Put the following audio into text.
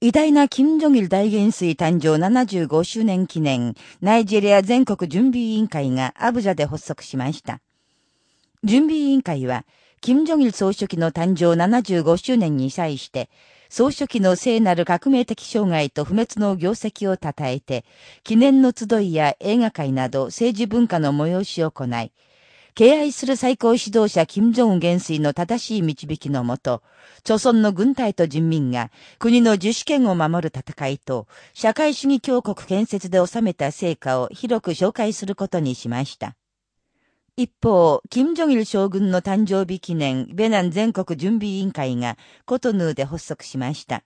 偉大な金正日大元帥誕生75周年記念ナイジェリア全国準備委員会がアブジャで発足しました。準備委員会は、金正日総書記の誕生75周年に際して、総書記の聖なる革命的障害と不滅の業績を称えて、記念の集いや映画会など政治文化の催しを行い、敬愛する最高指導者金正恩元帥の正しい導きのもと、朝村の軍隊と人民が国の自主権を守る戦いと、社会主義強国建設で収めた成果を広く紹介することにしました。一方、金正日将軍の誕生日記念、ベナン全国準備委員会がコトヌーで発足しました。